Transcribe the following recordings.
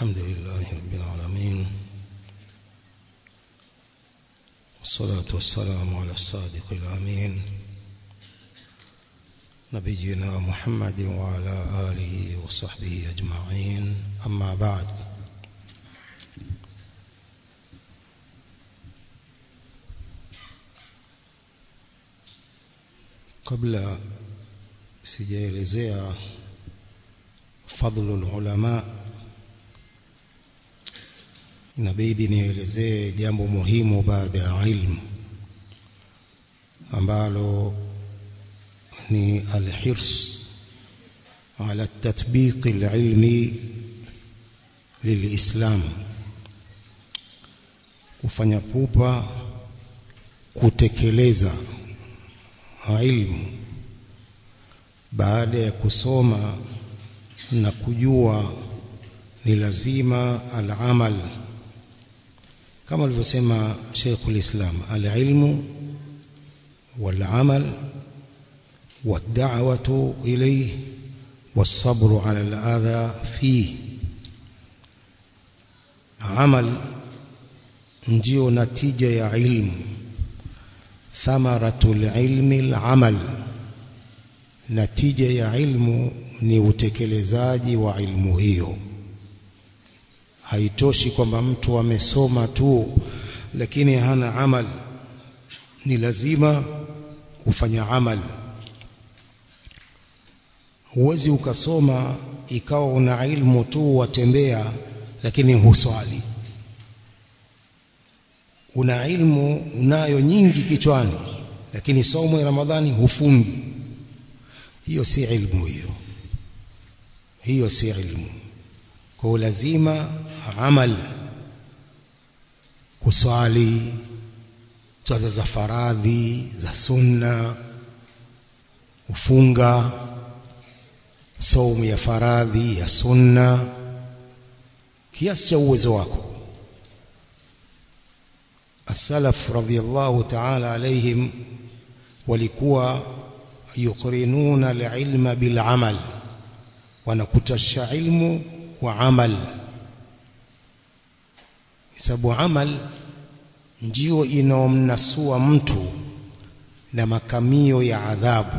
الحمد لله رب العالمين والصلاة والسلام على الصادق الأمين نبينا محمد وعلى آله وصحبه أجمعين. أما بعد kabla sijaelezea fadhlu ulama inabidi nielezee jambo muhimu baada ya ilmu ambalo ni alhirs ala tatbiq alilmi lilislam. Kufanya pupa kutekeleza ilmu. Baada ya kusoma na kujua ni lazima al-amal kama alivyosema Sheikhul Islam al-ilmu wal-amal wad-da'watu ilayhi was-sabru 'ala al-adha fihi amal ndio natija ya ilmu thamaratul ilmi al-amal natija ya ilmu ni utekelezaji wa ilmu hiyo haitoshi kwamba mtu amesoma tu lakini hana amal. Ni lazima kufanya amal. Huwezi ukasoma ikawa una ilmu tu watembea lakini huswali. Una ilmu unayo nyingi kichwani lakini somo ya Ramadhani hufungi. Hiyo si ilmu hiyo. Hiyo si ilmu. Kwa lazima amal kuswali swala za faradhi za sunna ufunga saumu ya faradhi ya sunna kiasi cha uwezo wako. As-salaf radiyallahu ta'ala alaihim walikuwa yuqrinuna al-ilma bil amal wanakutasha ilmu kwa amal sababu amal ndio inaomnasua mtu na makamio ya adhabu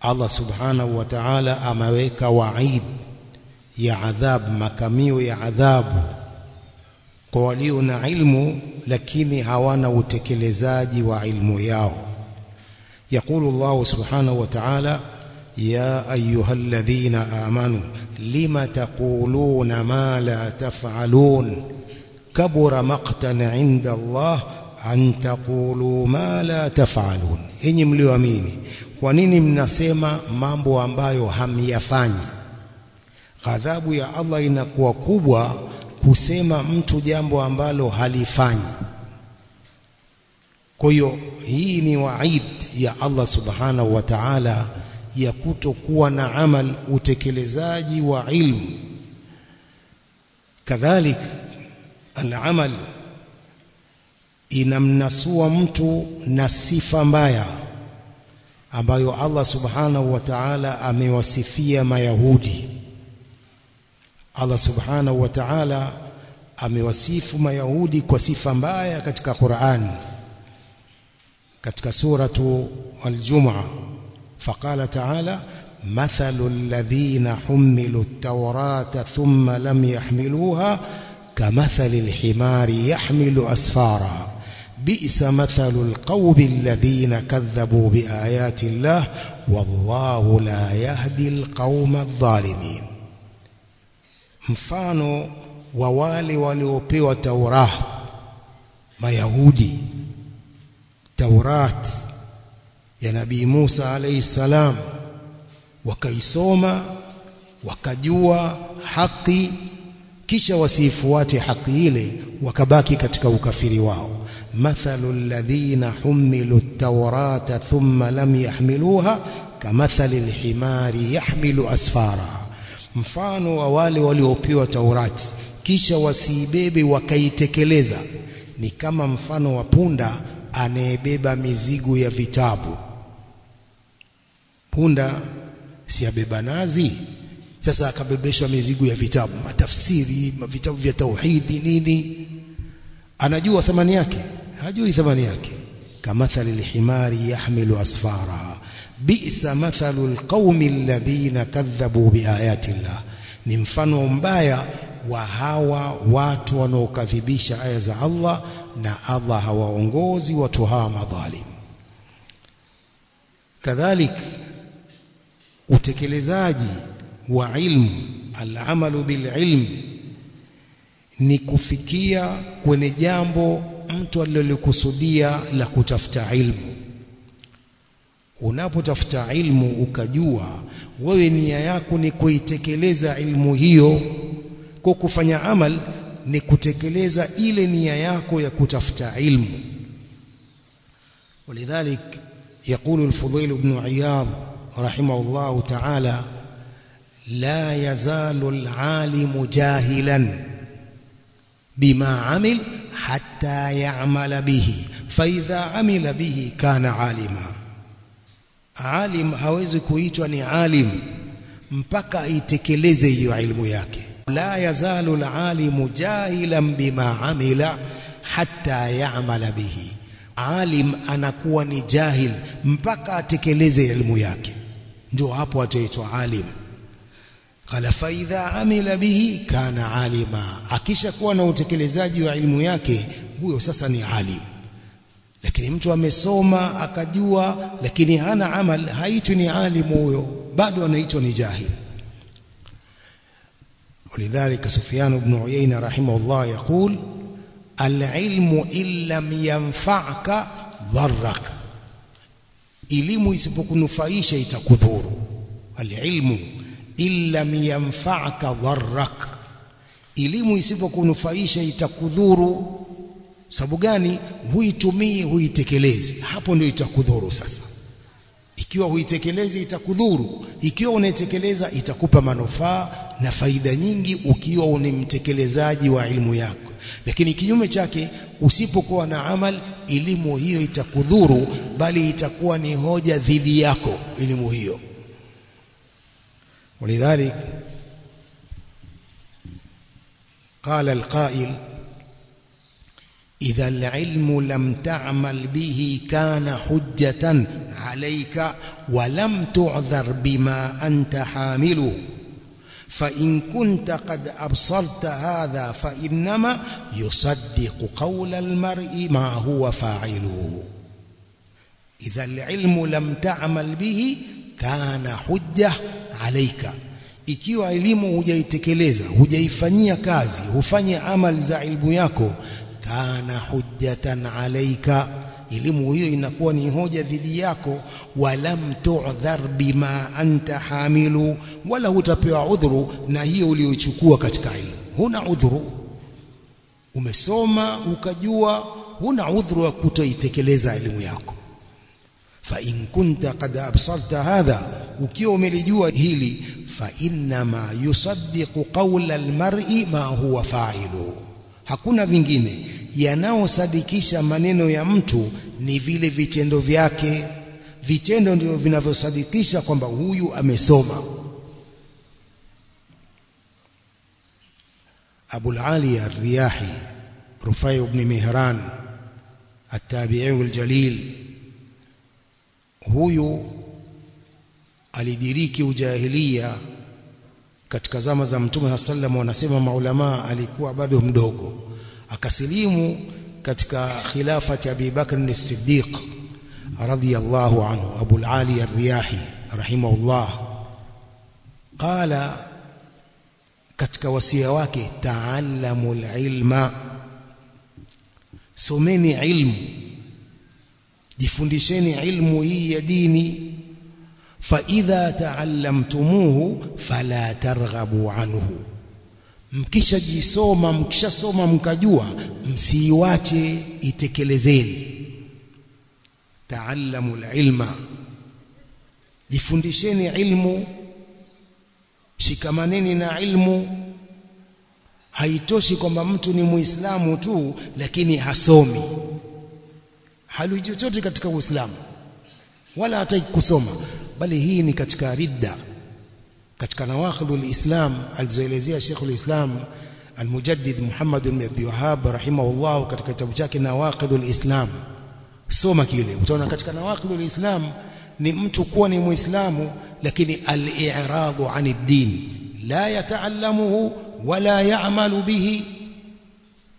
Allah subhanahu wa ta'ala ameweka waid ya adhabu makamio ya adhabu kwa walio na ilmu lakini hawana utekelezaji wa ilmu yao يقول الله سبحانه وتعالى يا أيها الذين آمنوا lima taquluna ma la taf'alun? Kabura maqtan inda Allah an taqulu ma la taf'alun. Enyi mlioamini kwa nini mnasema mambo ambayo hamyafanyi? Ghadhabu ya Allah inakuwa kubwa kusema mtu jambo ambalo halifanyi. Kwa hiyo hii ni waid ya Allah subhanahu wa ta'ala ya kutokuwa na amal utekelezaji wa ilmu. Kadhalik al-amal inamnasua mtu na sifa mbaya ambayo Allah subhanahu wa ta'ala amewasifia mayahudi. Allah subhanahu wa ta'ala amewasifu mayahudi kwa sifa mbaya katika Qur'an katika suratu al-Jumu'ah فقال تعالى مثل الذين حملوا التوراة ثم لم يحملوها كمثل الحمار يحمل أسفارا. بئس مثل القوم الذين كذبوا بآيات الله والله لا يهدي القوم الظالمين. mfano wa wale waliopewa Taurah Mayahudi Taurat ya Nabii Musa alayhi salam. Wakaisoma wakajua haki kisha wasifuate haki ile wakabaki katika ukafiri wao. Mathalu alladhina humilu at-taurata thumma lam yahmiluha kamathali al-himari yahmilu asfara. Mfano wa wale waliopewa Taurati kisha wasiibebe wakaitekeleza ni kama mfano wa punda anayebeba mizigo ya vitabu. Punda si abeba nazi. Sasa akabebeshwa mizigo ya vitabu matafsiri vitabu vya tauhidi nini. Anajua thamani yake? Hajui thamani yake. Kamathali lhimari yahmilu asfara. Bi'sa mathalu alqaumi alladhina kadhabu biayati llah. Ni mfano mbaya wa hawa watu wanaokadhibisha aya za Allah na Allah hawaongozi watu hawa madhalim. Kadhalik utekelezaji wa ilmu alamalu bililm ni kufikia kwenye jambo mtu alilolikusudia la kutafuta ilmu. Unapotafuta ilmu ukajua wewe nia yako ni kuitekeleza ilmu hiyo kwa kufanya amal ni kutekeleza ile nia yako ya kutafuta ilmu ولذلك يقول الفضيل بن عياض رحمه الله تعالى لا يزال العالم جاهلا بما عمل حتى يعمل به فإذا عمل به كان عالما alim hawezi kuitwa ni alim mpaka aitekeleze hiyo ilmu yake la yazalu alalimu jahilan bima amila hatta ya'mala bihi. Alim anakuwa ni jahil mpaka atekeleze elimu yake. Ndio hapo ataitwa alim. Qala fa idha amila bihi kana alima. Akishakuwa na utekelezaji wa elimu yake huyo sasa ni alim. Lakini mtu amesoma akajua lakini hana amal haitwi ni alimu huyo bado anaitwa ni jahil ولذلك سفيان بن عيينة رحمه الله يقول العلم إن لم ينفعك ضرك elimu isipokunufaisha itakudhuru alilmu in lam yanfa'ka dharrak elimu isipokunufaisha itakudhuru sababu gani huitumii huitekelezi hapo ndio itakudhuru sasa ikiwa huitekelezi itakudhuru ikiwa unaitekeleza itakupa manufaa na faida nyingi ukiwa ni mtekelezaji wa elimu yako lakini kinyume chake usipokuwa na amal elimu hiyo itakudhuru bali itakuwa ni hoja dhidi yako elimu hiyo ولذلك قال القائل إذا العلم لم تعمل به كان حجة عليك ولم تعذر بما أنت حامله فإن كنت قد أبصرت هذا فإنما يصدق قول المرء ما هو فاعله إذا العلم لم تعمل به كان حجة عليك ikiwa elimu hujaitekeleza hujaifanyia kazi hufanye amal za ilmu yako kana hujjatan alaika elimu hiyo inakuwa ni hoja dhidi yako. Walam tu'dhar bima anta hamilu wala utapewa udhuru na hiyo uliochukua katika ilmu. Huna udhuru. Umesoma ukajua huna udhuru wa kutoitekeleza elimu yako. Fa in kunta qad absarta hadha ukiwa umelijua hili fa inna ma yusaddiqu qawla almar'i ma huwa fa'ilu. Hakuna vingine yanaosadikisha maneno ya mtu ni vile vitendo vyake. Vitendo ndio vinavyosadikisha kwamba huyu amesoma. Abu al-Ali Ar-Riyahi Rufai ibn Mihran at-Tabi'i al-Jalil. Huyu alidiriki ujahilia katika zama za Mtume sallam wanasema maulama alikuwa bado mdogo. Akasilimu katika khilafati Abi Bakr as-Siddiq radiyallahu anhu Abu al-Ali ar-Riyahi rahimahullah qala katika wasia wake ta'allamu al-ilma someni ilmu jifundisheni ilmu hii ya dini fa idha ta'allamtumuhu fala targhabu anhu mkishajisoma mkishasoma mkajua msiiwache itekelezeni. Taallamu alilma jifundisheni ilmu shikamaneni na ilmu. Haitoshi kwamba mtu ni muislamu tu lakini hasomi. Hali chochote katika uislamu wala hataki kusoma bali hii ni katika ridda katika nawaqidul islam alizoelezea Sheikhul Islam Al-Mujaddid Muhammad bin Abdul Wahhab rahimahullah katika kitabu chake Nawaqidul Islam soma kile utaona katika Nawaqidul Islam ni mtu kuwa ni muislamu lakini al-i'rabu 'an ad-din. La yata'allamuhu wala ya'malu bihi.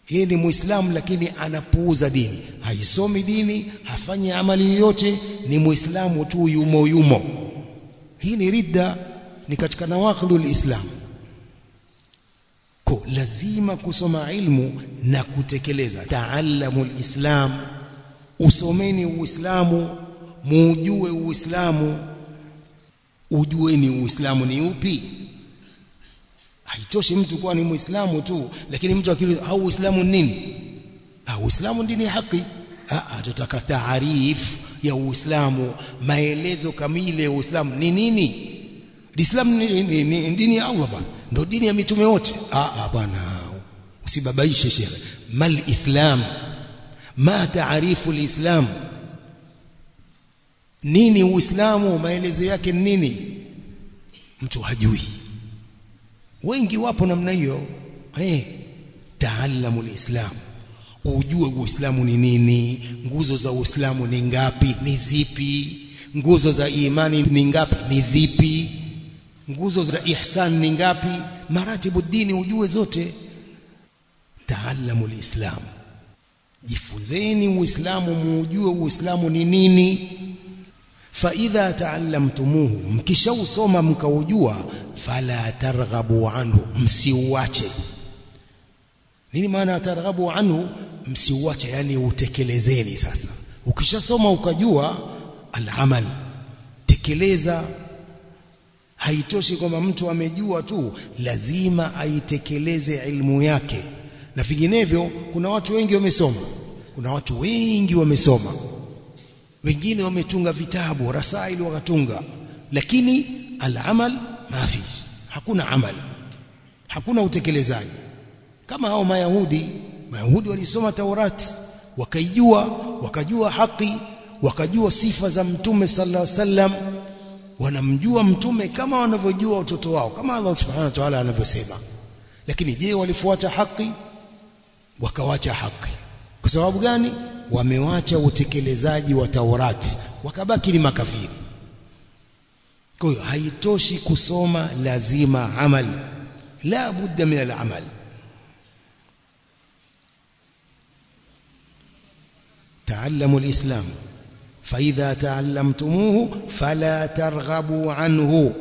Yeye ni muislamu lakini anapuuza dini. Haisomi dini hafanyi amali yoyote ni muislamu tu yumo yumo. Hii ni ridda ni katika nawaqidul islam ko lazima kusoma ilmu na kutekeleza. Taallamul alislam usomeni uislamu muujue uislamu. Ujueni uislamu ni upi? Haitoshi mtu kuwa ni muislamu tu lakini mtu akili au uislamu ni nini? Ah uislamu dini ya haki. Ah tutaka taarifu ya uislamu maelezo kamili ya uislamu ni nini Uislamu ni, ni, ni, ni dini ya Allah bwana. Ndio dini ya mitume wote. Ah ah bwana. Usibabaishe shehe. Mal islam. Ma taarifu alislam nini uislamu? Maelezo yake ni nini? Mtu hajui. Wengi wapo namna hiyo. Eh taallamu alislam ujue uislamu ni nini? Nguzo za uislamu ni ngapi? Ni zipi? Nguzo za imani ni ngapi? Ni zipi nguzo za ihsan ni ngapi? Maratibu dini ujue zote. Taallamu alislam jifunzeni uislamu muujue uislamu ni nini. Fa idha taallamtumuhu mkishausoma mkaujua fala targhabu anhu msiuache. Nini maana ya targhabu anhu? Msiuache yani utekelezeni sasa. Ukishasoma ukajua al-amal tekeleza haitoshi kwamba mtu amejua tu lazima aitekeleze ilmu yake. Na vinginevyo kuna watu wengi wamesoma. Kuna watu wengi wamesoma. Wengine wametunga vitabu rasaili wakatunga. Lakini alamal mafi hakuna amal. Hakuna utekelezaji. Kama hao mayahudi. Mayahudi walisoma taurati wakaijua wakajua haki wakajua sifa za mtume sallallahu alaihi wasallam wanamjua mtume kama wanavyojua watoto wao kama Allah subhanahu wa ta'ala anavyosema. Lakini je walifuata haki? Wakawacha haki. Kwa sababu gani? Wamewacha utekelezaji wa Taurati wakabaki ni makafiri. Kwa hiyo haitoshi kusoma lazima amal. La budda min al-amal. Taallamu al-islam. فإذا تعلمتموه فلا ترغبوا عنه.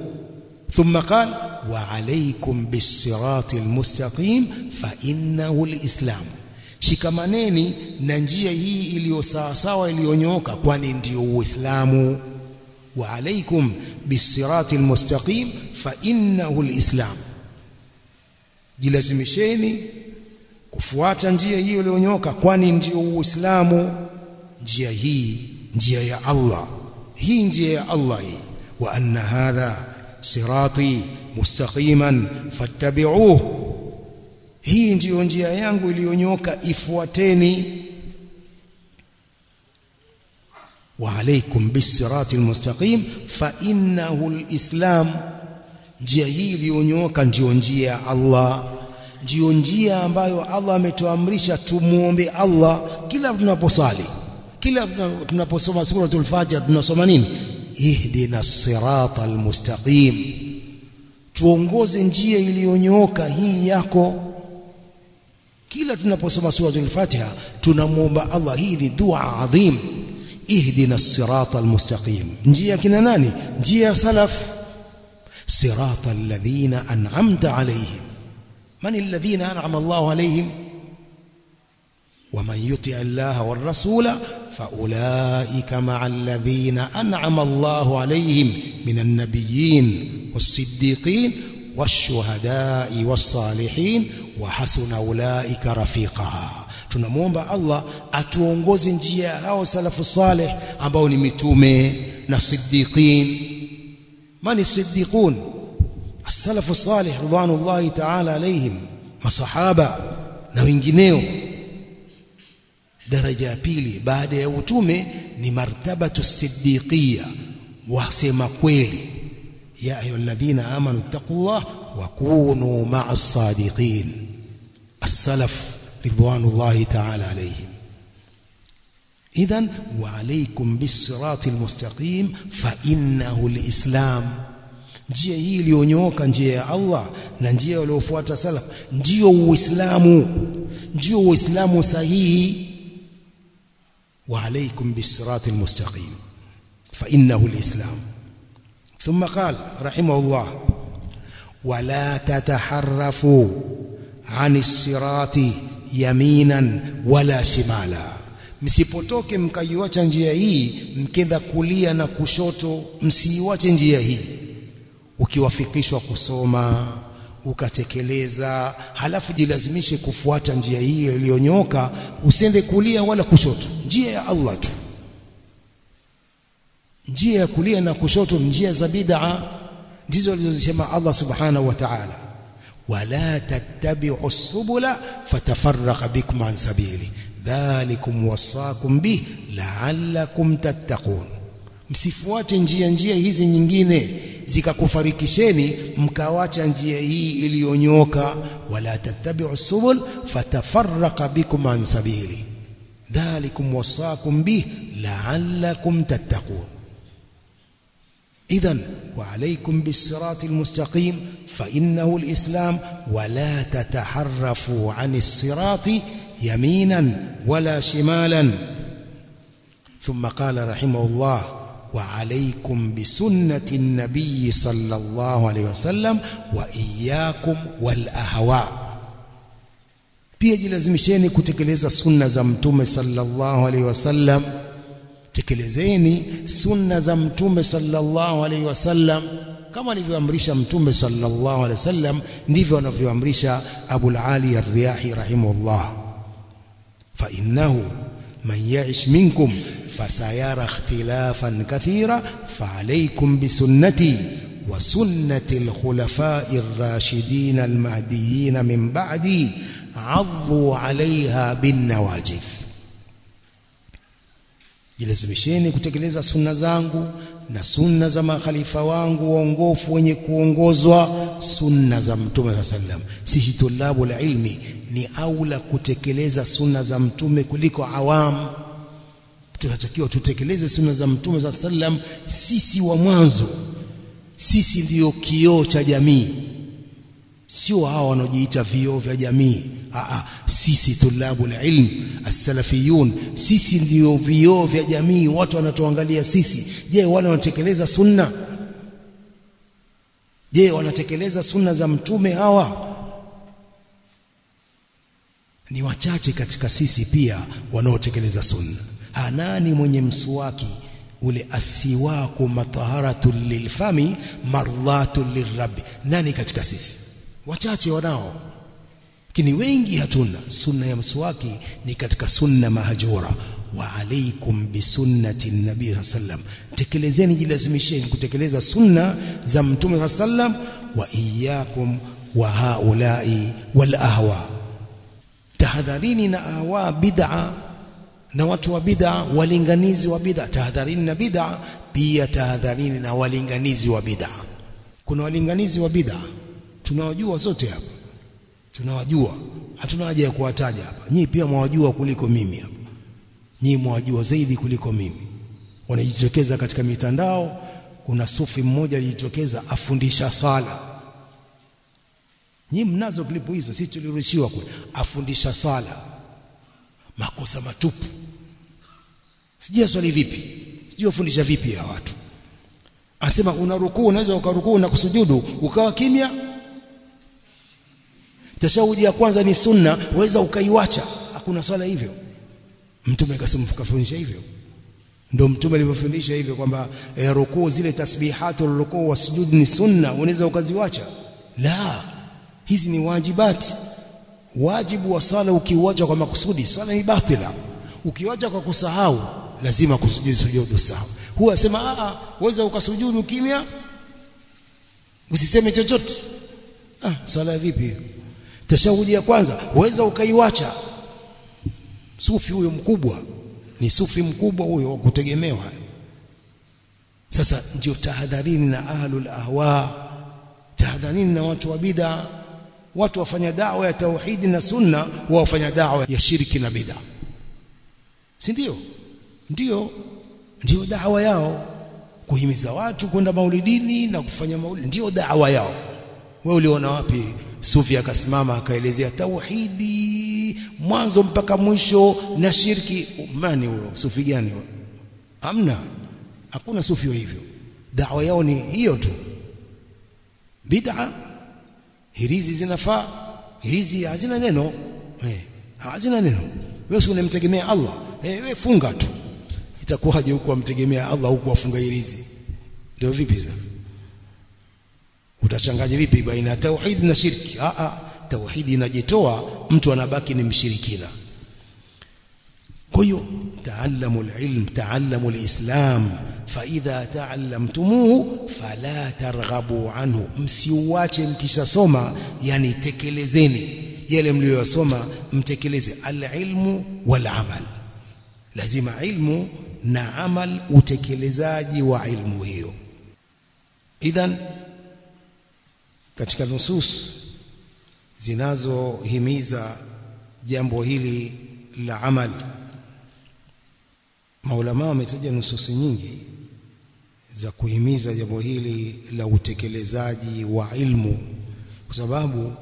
ثم قال وعليكم بالصراط المستقيم فإنه الإسلام. شكمانيني ننجي هي إليو ساساوة إليو نيوكا وإسلامه وعليكم بالصراط المستقيم فإنه الإسلام. جلزمشيني kufuata njia hiyo ilionyoka kwani ndio uislamu. njia hii njia ya Allah hii njia ya Allah hii wa anna hadha sirati mustaqiman fattabi'uhu hii ndiyo njia yangu iliyonyoka ifuateni wa alaikum bisirati almustaqim fa innahu alislam njia hii iliyonyoka ndiyo njia ya Allah ndiyo njia ambayo Allah ametuamrisha tumuombe Allah kila tunaposali kila tunaposoma suratul fatiha tunasoma nini ihdina sirata almustaqim tuongoze njia iliyonyooka hii yako kila tunaposoma suratul Fatiha tunamuomba Allah hii ni dua adhim ihdina sirata almustaqim njia kina nani njia salaf sirata alladhina an'amta alayhim man alladhina an'ama Allah alayhim ومن يطع الله والرسول فاولئك مع الذين انعم الله عليهم من النبيين والصديقين والشهداء والصالحين وحسن اولئك رفيقا tunamuomba Allah atuongoze njia hao salafu saleh ambao ni mitume na siddiqin mani siddiqun as-salafu salih ridwanullahi ta'ala alayhim masahaba na wengineo daraja ya pili baada ya utume ni martabatu siddiqia wasema kweli ya ayyuhalladhina amanu ittaqullah wa kunu ma'as sadiqin as-salaf ridwanullahi ta'ala alayhim idhan wa alaykum bis-siratil mustaqim fa innahu al-islam njia hii iliyonyooka njia ya Allah na njia waliofuata salaf ndio uislamu ndio uislamu sahihi wa alaykum bis-siratil mustaqim fa innahu al-islam thumma qala rahimahullah wala tataharrafu 'ani as-sirati yaminan wala shimala msipotoke mkaiacha njia hii mkenda kulia na kushoto msiiwache njia hii. Ukiwafikishwa kusoma ukatekeleza halafu jilazimishe kufuata njia hiyo iliyonyoka usende kulia wala kushoto. Njia ya Allah tu. Njia ya kulia na kushoto njia za bid'a. Ndizo alizozisema Allah subhanahu wa ta'ala. Wala tattabi'u subula fatafarraqa bikum an sabili. Dhalikum wasaakum bih la'allakum tattaqun msifuate njia njia hizi nyingine zikakufarikisheni mkawacha njia hii iliyonyoka wala tattabi'u subul fatafarraqa bikum an sabili dhalikum wasaakum bih la'allakum tattaqun idhan wa bis-siratil mustaqim fa innahu al-islam wa la tataharrafu 'ani as-sirati يمينا ولا شمالا ثم قال رحمه الله وعليكم بسنة النبي صلى الله عليه وسلم وإياكم والأهواء pia jilazimisheni kutekeleza sunna za mtume sallallahu alaihi wasallam tekelezeni sunna za mtume sallallahu alaihi wasallam kama alivyoamrisha mtume sallallahu alaihi wasallam ndivyo anavyoamrisha Abu Ali Ar-Riyahi rahimahullah فإنه من يعش منكم فسيرى اختلافا كثيرا فعليكم بسنتي وسنة الخلفاء الراشدين المهديين من بعدي عضوا عليها بالنواجذ jilazimisheni kutekeleza sunna zangu na sunna za makhalifa wangu waongofu wenye kuongozwa sunna za mtume saa sallam sisi tulabu la ilmi ni aula kutekeleza sunna za mtume kuliko awamu tunatakiwa tutekeleze sunna za mtume saa sallam sisi wa mwanzo. Sisi ndiyo kioo cha jamii. Sio hao wanaojiita vioo vya jamii. Aa, sisi tulabu la ilm as-salafiyun. Sisi ndio vioo vya jamii. Watu wanatuangalia sisi. Je wale wanatekeleza sunna? Je wanatekeleza sunna za mtume hawa? Ni wachache katika sisi pia wanaotekeleza sunna ha nani mwenye mswaki ule asiwaku mataharatu lilfami mardhatu lirabbi nani katika sisi? Wachache wanao. Lakini wengi hatuna. Sunna ya mswaki ni katika sunna mahajura. wa alaikum bisunnati nabii saa sallam tekelezeni jilazimisheni kutekeleza sunna za mtume saa sallam wa iyakum wa haulai wal ahwa. Tahadharini na ahwa bid'a na watu wa bid'a walinganizi wa bid'a. Tahadharini na bid'a pia tahadharini na walinganizi wa bid'a. Kuna walinganizi wa bid'a tunawajua sote hapa. Tunawajua. Hatuna haja ya kuwataja hapa. Nyi pia mwawajua kuliko mimi hapa. Nyinyi mwajua zaidi kuliko mimi. Wanajitokeza katika mitandao. Kuna sufi mmoja alijitokeza afundisha sala. Nyi mnazo klipu hizo sisi tulirushiwa kule. Afundisha sala. Makosa matupu sijui swali vipi. Sijui afundisha vipi ya watu. Asema una rukuu unaweza ukarukuu na kusujudu ukawa kimya. Tashahudi ya kwanza ni sunna waweza ukaiwacha. Hakuna swala hivyo. Mtume akasema kafundisha hivyo. Ndio mtume alivyofundisha hivyo kwamba e, rukuu zile tasbihatul rukuu wa sujud ni sunna unaweza ukaziwacha. La hizi ni wajibati. Wajibu wa sala ukiuacha kwa makusudi sala ni batila. Ukiwacha kwa kusahau lazima kusujudu sujudu sawa huwa asema a waweza ukasujudu kimya? Usiseme chochote. Ah swala vipi? Tashahudi ya kwanza waweza ukaiwacha. Sufi huyo mkubwa ni sufi mkubwa huyo wa kutegemewa. Sasa ndio tahadharini na ahlul ahwa tahadharini na watu wa bid'a. Watu wafanya dawa ya tauhidi na sunna wafanya dawa ya shirki na bid'a. Si ndio ndio ndio dawa yao. Kuhimiza watu kwenda maulidini na kufanya maulidi ndio dawa yao. Wewe uliona wapi? Sufi akasimama akaelezea tauhidi mwanzo mpaka mwisho na shirki. Mani huyo? Sufi gani hamna. Hakuna sufi hivyo. Dawa yao ni hiyo tu. Bid'a hirizi zinafaa hirizi hazina neno. Eh hazina neno. Wewe si unamtegemea Allah? Eh wewe funga tu itakuwaje huku amtegemea Allah huku afunga irizi ndio vipi za utachanganya vipi baina ya tauhid na shirki? Ah, ah, a a tauhidi inajitoa mtu anabaki ni mshirikina. Kwa hiyo taallamu alilm taallamu alislam fa idha taallamtumuhu fala targhabu anhu. Msiuache mkishasoma yani tekelezeni. Yale mliyosoma mtekeleze. Alilmu walamal. Lazima ilmu na amal utekelezaji wa ilmu hiyo. Idhan katika nusus zinazohimiza jambo hili la amal maulama wametaja nususi nyingi za kuhimiza jambo hili la utekelezaji wa ilmu kwa sababu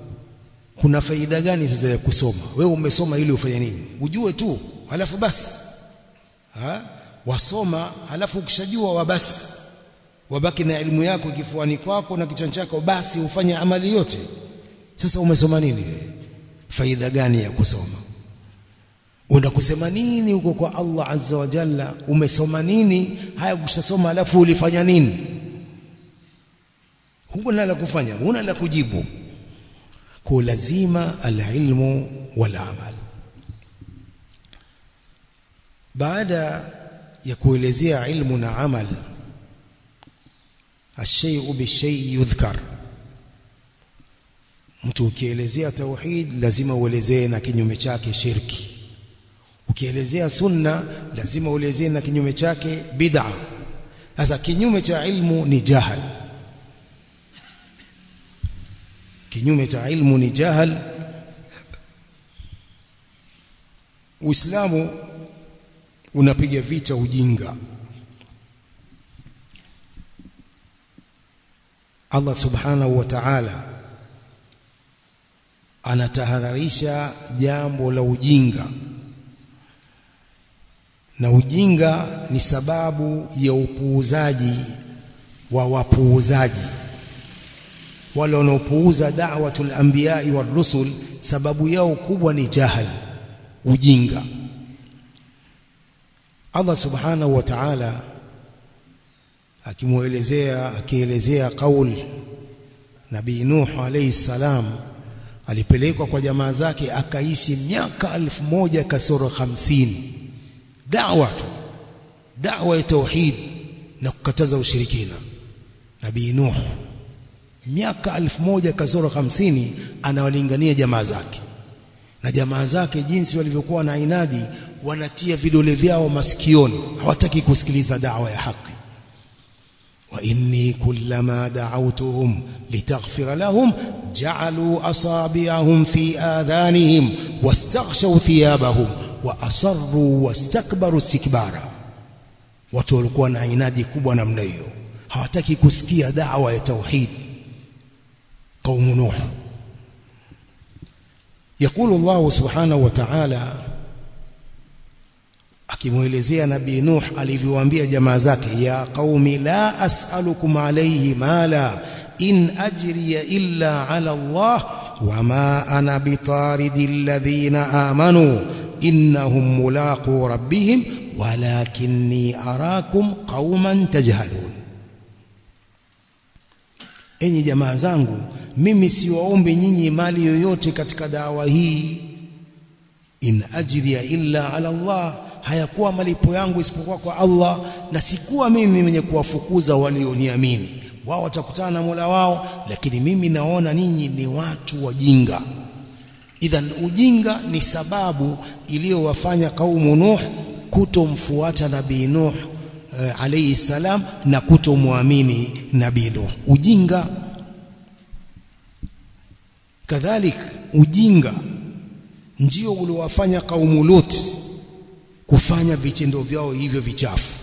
kuna faida gani sasa ya kusoma? Wewe umesoma ili ufanye nini? Ujue tu halafu basi ha? Wasoma halafu ukishajua wabasi wabaki na elimu yako kifuani kwako na kichwa chako basi ufanye amali yote sasa umesoma nini faida gani ya kusoma unda kusema nini huko kwa Allah Azza wa Jalla? Umesoma nini? Haya kushasoma alafu ulifanya nini? Huna la kufanya, huna la kujibu. Kwa lazima alilmu wal amal. Baada ya kuelezea ilmu na amal, ashayu bishay yudhkar. Mtu ukielezea tauhid lazima uelezee na kinyume chake shirki. Ukielezea sunna lazima uelezee na kinyume chake bid'a. Sasa kinyume cha ilmu ni jahal. Kinyume cha ilmu ni jahal. Uislamu unapiga vita ujinga. Allah subhanahu wa ta'ala anatahadharisha jambo la ujinga. Na ujinga ni sababu ya upuuzaji wa wapuuzaji. Wale wanaopuuza da'watul anbiya'i war rusul sababu yao kubwa ni jahal ujinga Allah subhanahu wa ta'ala akimuelezea akielezea kaul. Nabii Nuh alayhi salam alipelekwa kwa jamaa zake akaishi miaka elfu moja kasoro hamsini. Da'wa tu. Da'wa ya tauhid na kukataza ushirikina. Nabii nuh miaka elfu moja kasoro hamsini anawalingania jamaa zake. Na jamaa zake jinsi walivyokuwa na inadi wanatia vidole vyao masikioni hawataki kusikiliza da'wa ya haki wa inni kullama da'awtuhum litaghfira lahum ja'alu asabi'ahum fi adhanihim wastaghshaw thiyabahum wa asarru wastakbaru istikbara watu walikuwa na inadi kubwa namna hiyo hawataki kusikia da'wa ya tauhid قوم نوح يقول الله سبحانه وتعالى akimuelezea nabii Nuh alivyowaambia jamaa zake ya qaumi la as'alukum alayhi mala in ajriya illa ala Allah wama ana bitaridil ladhina amanu. Innahum mulaqu rabbihim walakinni arakum qauman tajhalun. Enyi jamaa zangu mimi siwaombe nyinyi mali yoyote katika dawa hii in ajriya illa ala Allah hayakuwa malipo yangu isipokuwa kwa Allah na sikuwa mimi mwenye kuwafukuza walioniamini. Wao watakutana na Mola wao lakini mimi naona ninyi ni watu wajinga. Idhan ujinga ni sababu iliyowafanya kaumu Nuh kutomfuata nabii Nuh uh, alayhi salam na kutomwamini nabii Nuh. Ujinga. Kadhalik ujinga ndio uliowafanya kaumu Lut kufanya vitendo vyao hivyo vichafu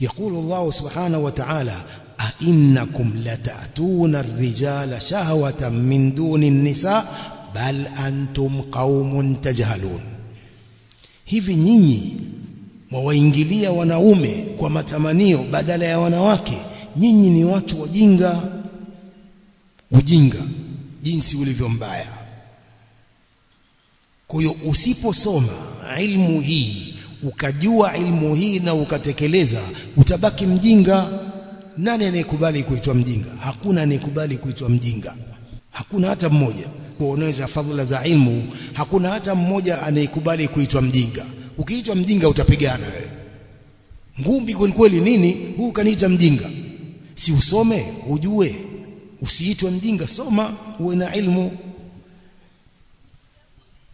يقول الله سبحانه وتعالى أئنكم لتأتون الرجال شهوة من دون النساء بل أنتم قوم تجهلون hivi nyinyi mwawaingilia wanaume kwa matamanio badala ya wanawake nyinyi ni watu wajinga ujinga jinsi ulivyo mbaya kwa hiyo usiposoma ilmu hii ukajua ilmu hii na ukatekeleza utabaki mjinga. Nani anayekubali kuitwa mjinga? Hakuna anayekubali kuitwa mjinga. Hakuna hata mmoja. Kuonesha fadhila za ilmu hakuna hata mmoja anayekubali kuitwa mjinga. Ukiitwa mjinga utapigana wewe. Ngumbi kweli nini? Huu kaniita mjinga. Si usome? Ujue. Usiitwe mjinga soma uwe na ilmu.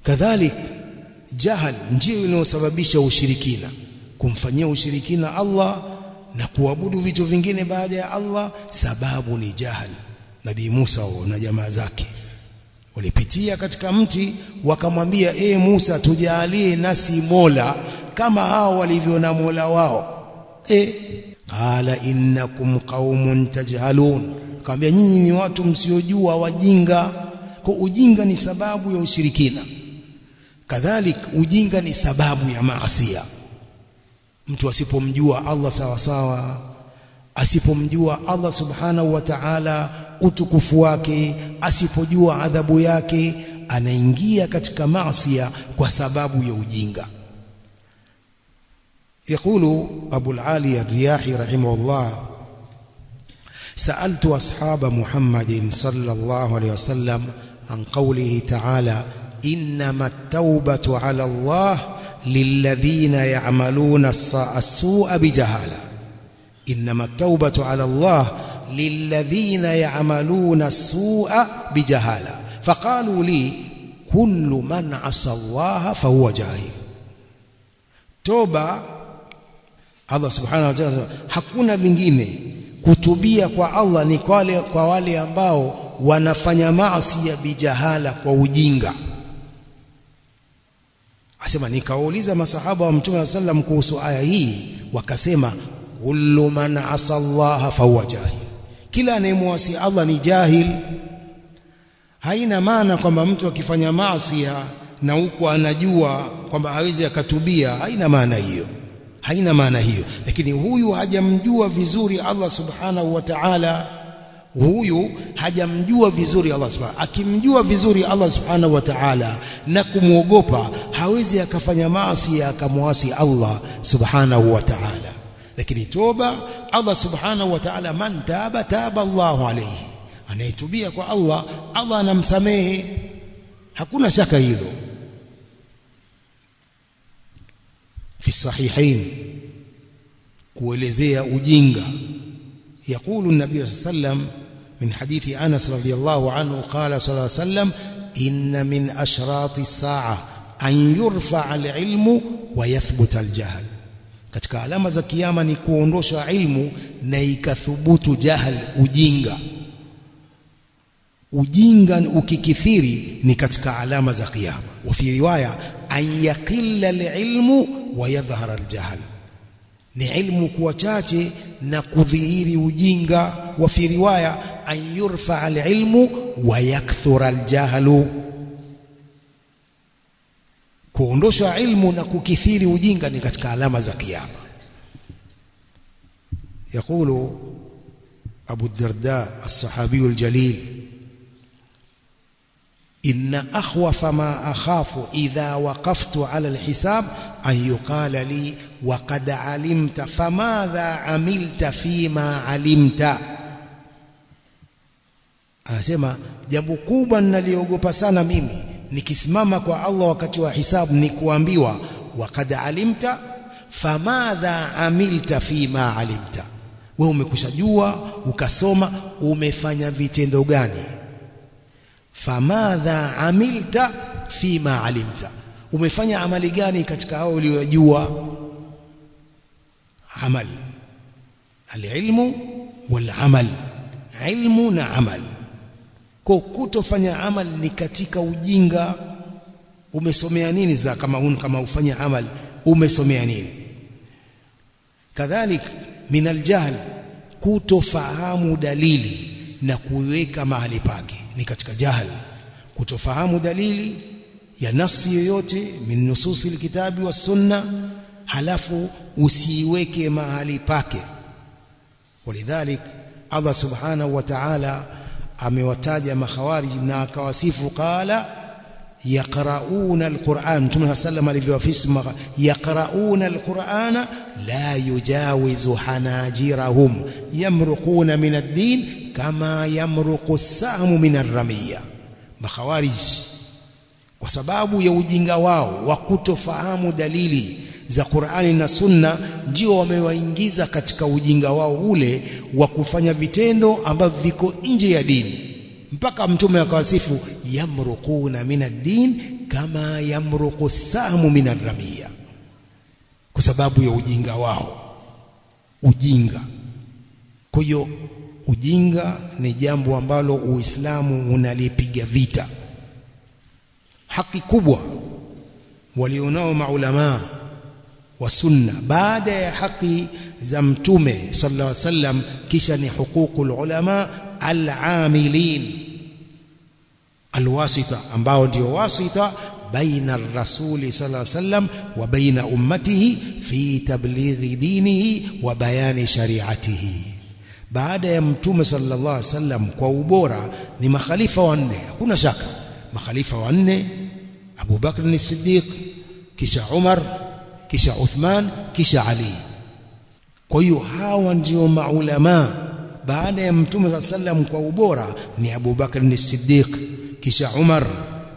Kadhalik jahal ndio inayosababisha ushirikina. Kumfanyia ushirikina Allah na kuabudu vitu vingine baada ya Allah sababu ni jahal. Nabii Musa na jamaa zake. Walipitia katika mti wakamwambia e Musa tujalie nasi mola kama hao walivyo na mola wao. E qala innakum qaumun tajhalun. Akamwambia nyinyi ni watu msiojua wajinga. Kwa ujinga ni sababu ya ushirikina kadhalik ujinga ni sababu ya maasia mtu asipomjua Allah sawa sawa asipomjua Allah subhanahu wa ta'ala utukufu wake asipojua adhabu yake anaingia katika maasia kwa sababu ya ujinga يقول أبو العالي الرياحي رحمه الله سألت أصحاب محمد صلى الله عليه وسلم عن قوله تعالى إنما التوبة على الله للذين يعملون السوء بجهالة إنما التوبة على الله للذين يعملون السوء بجهالة فقالوا لي كل من عصى الله فهو جاهل توبة Allah subhanahu wa ta'ala hakuna vingine kutubia kwa Allah ni kwa wale, kwa wale ambao wanafanya maasi ya bijahala kwa ujinga asema nikawauliza masahaba wa mtume sallam kuhusu aya hii wakasema kullu man asa Allah fahuwa jahil. Kila anayemwasi Allah ni jahil. Haina maana kwamba mtu akifanya maasi na huko anajua kwamba hawezi akatubia. Haina maana hiyo. Haina maana hiyo. Lakini huyu hajamjua vizuri Allah subhanahu wa ta'ala huyu hajamjua vizuri Allah subhanahu akimjua vizuri Allah subhanahu wa ta'ala na kumwogopa hawezi akafanya maasi akamwasi Allah subhanahu wa ta'ala lakini toba Allah subhanahu wa ta'ala man taba taba Allahu alayhi anayetubia kwa Allah Allah anamsamehe hakuna shaka hilo fi sahihain kuelezea ujinga يقول النبي صلى الله عليه وسلم من حديث أنس رضي الله عنه قال صلى الله عليه وسلم إن من أشراط الساعة أن يرفع العلم ويثبت الجهل katika alama za kiyama ni kuondoshwa ilmu na ikathubutu jahal ujinga ujinga ukikithiri ni katika alama za kiyama wa fi riwaya an yaqilla alilmu wa yadhhara aljahl ni ilmu kuwa chache na kudhihiri ujinga wa fi riwaya yurfa alilmu wa yakthura aljahlu kuondoshwa ilmu na kukithiri ujinga ni katika alama يقول أبو الدرداء الصحابي الجليل إن أخوف ما أخاف إذا وقفت على الحساب أن يقال لي وقد علمت فماذا عملت فيما علمت anasema jambo kubwa ninaliogopa sana mimi nikisimama kwa Allah wakati wa hisabu ni kuambiwa waqad alimta famadha amilta fima alimta. Wewe umekushajua ukasoma umefanya vitendo gani? Famadha amilta fima alimta. Umefanya amali gani katika hao uliyojua amal. Alilmu walamal. Ilmu na amal kwa kutofanya amal ni katika ujinga. Umesomea nini za kama un, kama ufanya amal? Umesomea nini? Kadhalik min aljahl kutofahamu dalili na kuiweka mahali pake ni katika jahl. Kutofahamu dalili ya nafsi yoyote min nususi alkitabi wa sunna halafu usiiweke mahali pake. Walidhalik Allah subhanahu wa ta'ala amewataja makhawarij na akawasifu qala yaqrauna alquran mtume sallam alivyowafisi yaqrauna alqurana la yujawizu hanajirahum yamruquna min ad-din kama yamruqu as-sahmu min ar-ramiya makhawarij kwa sababu ya ujinga wao wa kutofahamu dalili za Qur'ani na Sunna ndio wamewaingiza katika ujinga wao ule wa kufanya vitendo ambavyo viko nje ya dini. Mpaka mtume akawasifu yamruquna minad din kama yamruqu sahmu min ar-ramiya kwa sababu ya ujinga wao. Ujinga. Kwa hiyo ujinga ni jambo ambalo Uislamu unalipiga vita. Haki kubwa walionao maulamaa wa sunna baada ya haki za mtume sallallahu alaihi wasallam kisha ni huququl ulama al-amilin alwasita ambao ndio wasita baina ar-rasuli sallallahu alaihi wasallam wa baina ummatihi fi tablighi dinihi wa bayani shari'atihi baada ya mtume sallallahu alaihi wasallam kwa ubora ni makhalifa wanne hakuna shaka makhalifa wanne Abu Bakr as-Siddiq kisha Umar kisha Uthman kisha Ali. Kwa hiyo hawa ndio maulama. Baada ya mtume sallam kwa ubora ni Abu Bakr ni Siddiq kisha Umar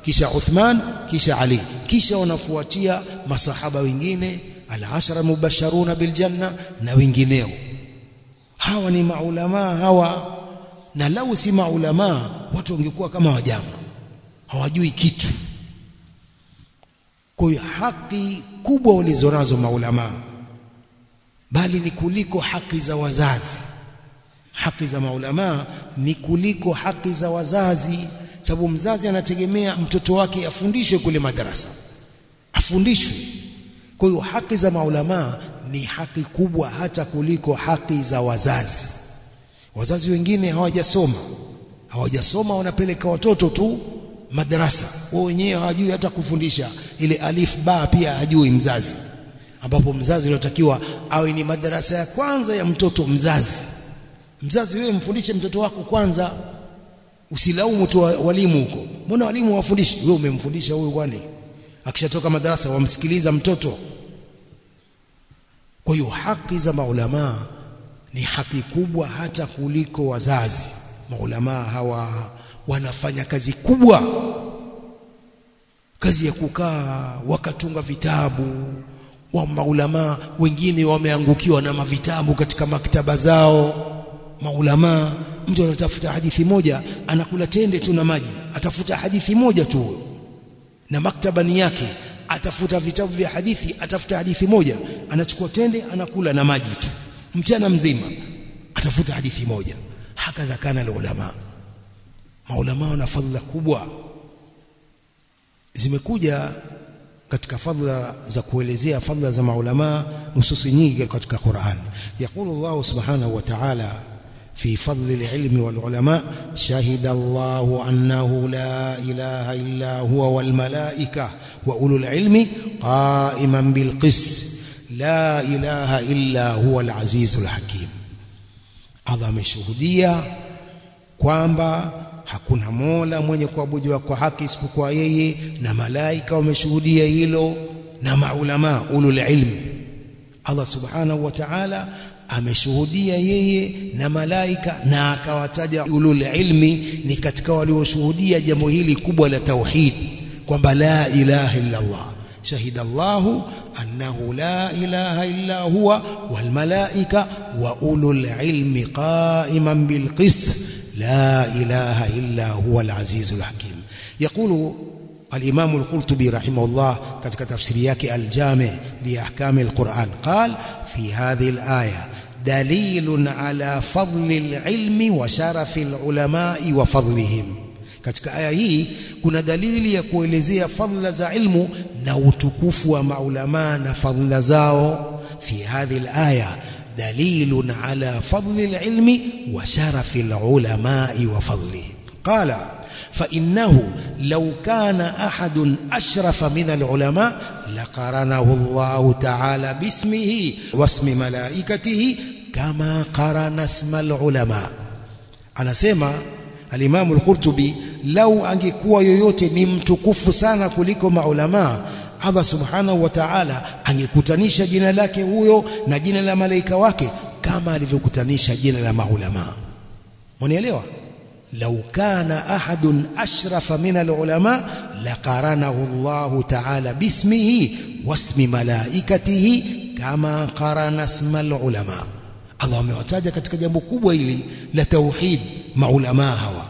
kisha Uthman kisha Ali. Kisha wanafuatia masahaba wengine al-ashara mubasharuna bil janna na wengineo. Hawa ni maulama hawa. Na lau si maulama watu wangekuwa kama wajama hawajui kitu. Kwa hiyo haki kubwa walizonazo maulamaa bali ni kuliko haki za wazazi. Haki za maulamaa ni kuliko haki za wazazi sababu mzazi anategemea mtoto wake afundishwe kule madarasa afundishwe. Kwa hiyo haki za maulamaa ni haki kubwa hata kuliko haki za wazazi. Wazazi wengine hawajasoma hawajasoma wanapeleka watoto tu madarasa wao wenyewe hawajui hata kufundisha ile alif ba pia ajui mzazi ambapo mzazi unatakiwa awe ni madarasa ya kwanza ya mtoto mzazi. Mzazi wewe mfundishe mtoto wako kwanza usilaumu tu walimu huko. Mbona walimu wafundishi wewe umemfundisha huyo kwani? Akishatoka madarasa wamsikiliza mtoto. Kwa hiyo haki za maulamaa ni haki kubwa hata kuliko wazazi. Maulamaa hawa wanafanya kazi kubwa kazi ya kukaa wakatunga vitabu wa maulama wengine wameangukiwa na mavitabu katika maktaba zao. Maulama mtu anatafuta hadithi moja anakula tende tu na maji atafuta hadithi moja tu. Na maktaba ni yake atafuta vitabu vya hadithi atafuta hadithi moja anachukua tende anakula na maji tu. Mchana mzima atafuta hadithi moja. Hakadha kana ulama maulama wana fadhila kubwa zimekuja katika fadhila za kuelezea fadhila za maulama nususi nyingi katika Qur'an يقول الله سبحانه وتعالى في فضل العلم والعلماء شهد الله أنه لا إله إلا هو والملائكة وأولو العلم قائما بالقس لا إله إلا هو العزيز الحكيم أعظم شهودية kwamba hakuna mola mwenye kuabudiwa kwa haki isipokuwa yeye na malaika wameshuhudia hilo na maulama ulul ilmi Allah subhanahu wa ta'ala ameshuhudia yeye na malaika na akawataja ulul ilmi ni katika walioshuhudia jambo hili kubwa la tauhid kwamba la ilaha illa Allah shahida Allahu annahu la ilaha illa huwa wal malaika wa ulul ilmi qa'iman bil qist لا إله إلا هو العزيز الحكيم. يقول الإمام القرطبي رحمه الله كتك tafsiri الجامع لأحكام القرآن قال في هذه الآية دليل على فضل العلم وشرف العلماء وفضلهم. كتك آية كنا دليل dalili ya kuelezea فضل za ilmu na utukufu wa فضل na في هذه الآية دليل على فضل العلم وشرف العلماء وفضلهم قال فإنه لو كان أحد أشرف من العلماء لقرنه الله تعالى باسمه واسم ملائكته كما قرن اسم العلماء. أنا سيما الإمام القرطبي لو أنك كوا يوتي تكف سانا كليكم علماء Allah subhanahu wa ta'ala angekutanisha jina lake huyo na jina la malaika wake kama alivyokutanisha jina la maulama. Mnaelewa lau kana ahadun ashrafa min alulama laqaranahu Allah ta'ala bismihi wasmi malaikatihi kama qarana isma alulama. Allah amewataja katika jambo kubwa hili la tauhid maulama hawa.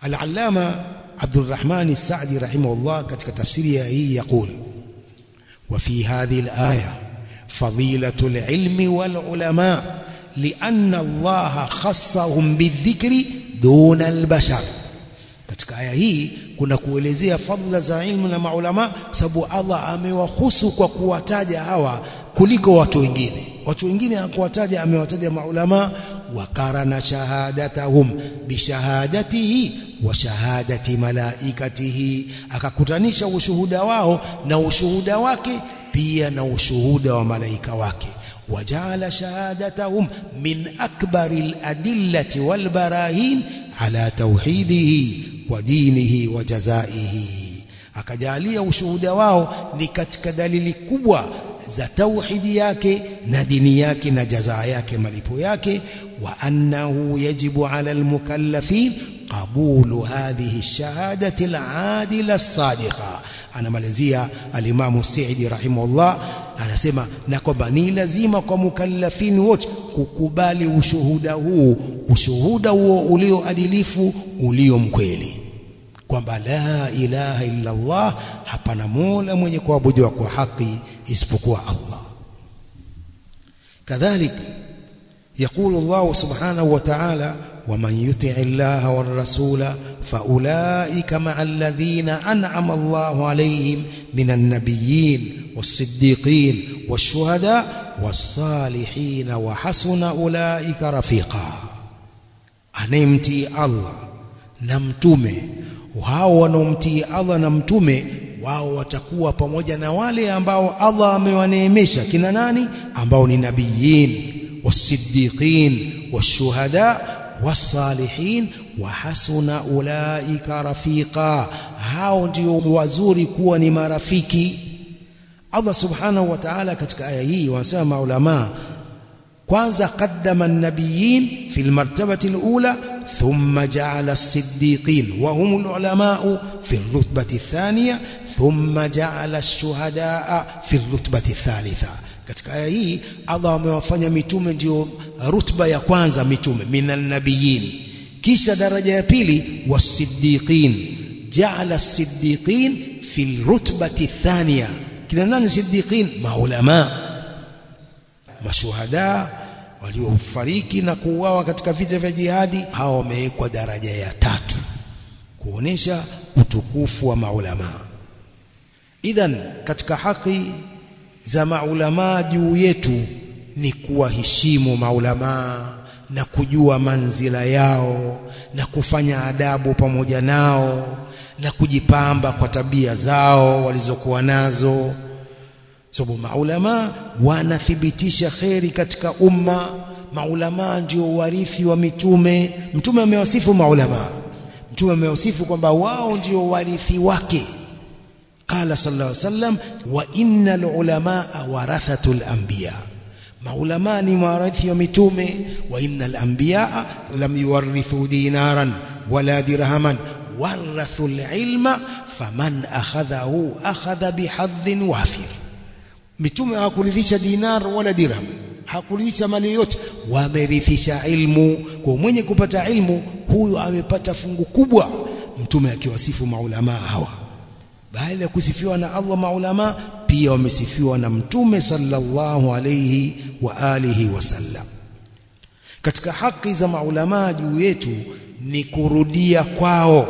Al-allama عبد الرحمن السعدي رحمه الله كتك تفسيره هي يقول وفي هذه الآية فضيلة العلم والعلماء لأن الله خصهم بالذكر دون البشر. كتك آية هي كنا كوليزية فضل زعلمنا مع علماء سبو الله أميوخسك وكواتاج هوا كلك واتوينجيني واتوينجيني أكواتاج أميواتاج مع علماء وقارن شهادتهم بشهادته wa shahadati malaikatihi akakutanisha ushuhuda wao na ushuhuda wake pia na ushuhuda wa malaika wake. Wajala shahadatahum min akbari aladillati walbarahin ala tauhidihi wa dinihi wa jazaihi. Akajalia ushuhuda wao ni katika dalili kubwa za tauhidi yake na dini yake na jazaa yake malipo yake. Wa annahu yajibu ala almukallafin قبول هذه الشهادة العادلة الصادقة. أنا ملزية الإمام السعيد رحمه الله. أنا سيما نقبني لزيمة كمكلفين وش؟ كبالي وشهوده وشهودة وليو أدليف وليو مكويلي. كما لا إله إلا الله. حبنا مولا من يكوى بدوك وحقي اسبقوا الله. كذلك يقول الله سبحانه وتعالى ومن يطع الله والرسول فأولئك مع الذين أنعم الله عليهم من النبيين والصديقين والشهداء والصالحين وحسن أولئك رفيقا. أنمتي الله نمتومي وهو نمتي الله نمتومي wao watakuwa pamoja na wale ambao Allah amewaneemesha. Kina nani? Ambao ni nabiyin wasiddiqin washuhada wasalihin wa hasuna ulaika rafiqa hao ndio wazuri kuwa ni marafiki. Allah subhanahu wa ta'ala katika aya hii wanasema maulama kwanza qaddama an-nabiyyin fi al-martabati al-ula thumma ja'ala as-siddiqin wa hum al-ulama'u fi ar-rutbati ath-thaniya thumma ja'ala ash-shuhada'a fi ar-rutbati ath-thalitha katika aya hii Allah amewafanya mitume ndio rutba ya kwanza mitume minan nabiyyin. Kisha daraja ya pili was-siddiqin. Ja'ala as-siddiqin fi ar-rutbati ath-thaniya kina nani siddiqin? Maulama. Mashuhada waliofariki na kuuawa katika vita vya jihadi hao wamewekwa daraja ya tatu kuonesha utukufu wa maulama. Idhan katika haki za maulamaa juu yetu ni kuwaheshimu maulamaa na kujua manzila yao na kufanya adabu pamoja nao na kujipamba kwa tabia zao walizokuwa nazo. Sababu maulama wanathibitisha kheri katika umma. Maulama ndio warithi wa mitume. Mtume amewasifu maulama. Mtume amewasifu kwamba wao ndio warithi wake qala sallallahu alaihi wasallam wa innal ulamaa warathatul anbiya maulama ni warithi wa mitume. wa innal anbiya lam yuwarithu dinaran wala dirhaman warathu alilma faman akhadhahu akhadha bihadhin wafir mitume hawakurithisha dinar wala dirham hakurithisha mali yote wamerithisha ilmu kwa mwenye kupata ilmu huyu amepata fungu kubwa mtume akiwasifu maulama hawa baada ya kusifiwa na Allah maulama pia wamesifiwa na mtume sallallahu alayhi wa alihi wasallam katika haki za maulama juu yetu ni kurudia kwao.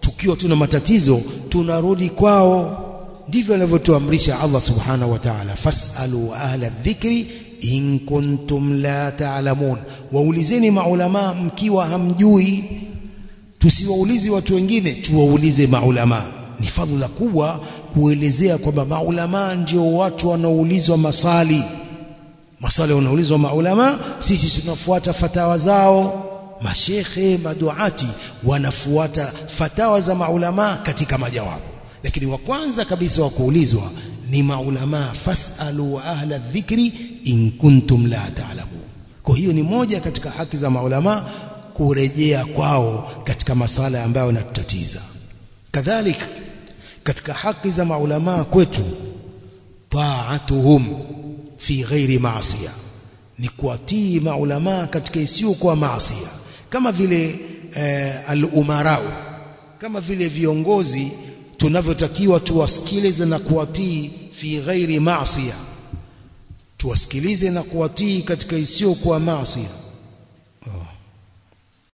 Tukiwa tuna matatizo tunarudi kwao. Ndivyo anavyotuamrisha Allah subhanahu wa ta'ala fasalu ahla dhikri in kuntum la ta'lamun. Waulizeni maulama mkiwa hamjui. Tusiwaulizi watu wengine tuwaulize maulama ni fadhila kubwa kuelezea kwamba maulama ndio watu wanaoulizwa masali maswali wanaulizwa maulama sisi tunafuata fatawa zao. Mashekhe maduati wanafuata fatawa za maulama katika majawabu. Lakini wa kwanza kabisa wa kuulizwa ni maulama fasalu ahla dhikri in kuntum la ta'lamu. Kwa hiyo ni moja katika haki za maulama kurejea kwao katika masala ambayo yanatutatiza. Kadhalika katika haki za maulamaa kwetu taatuhum fi ghairi maasiya ni kuwatii maulamaa katika isiyokuwa maasiya kama vile eh, al-umarau kama vile viongozi tunavyotakiwa tuwasikilize na kuwatii fi ghairi maasiya tuwasikilize na kuwatii katika isiyokuwa maasiya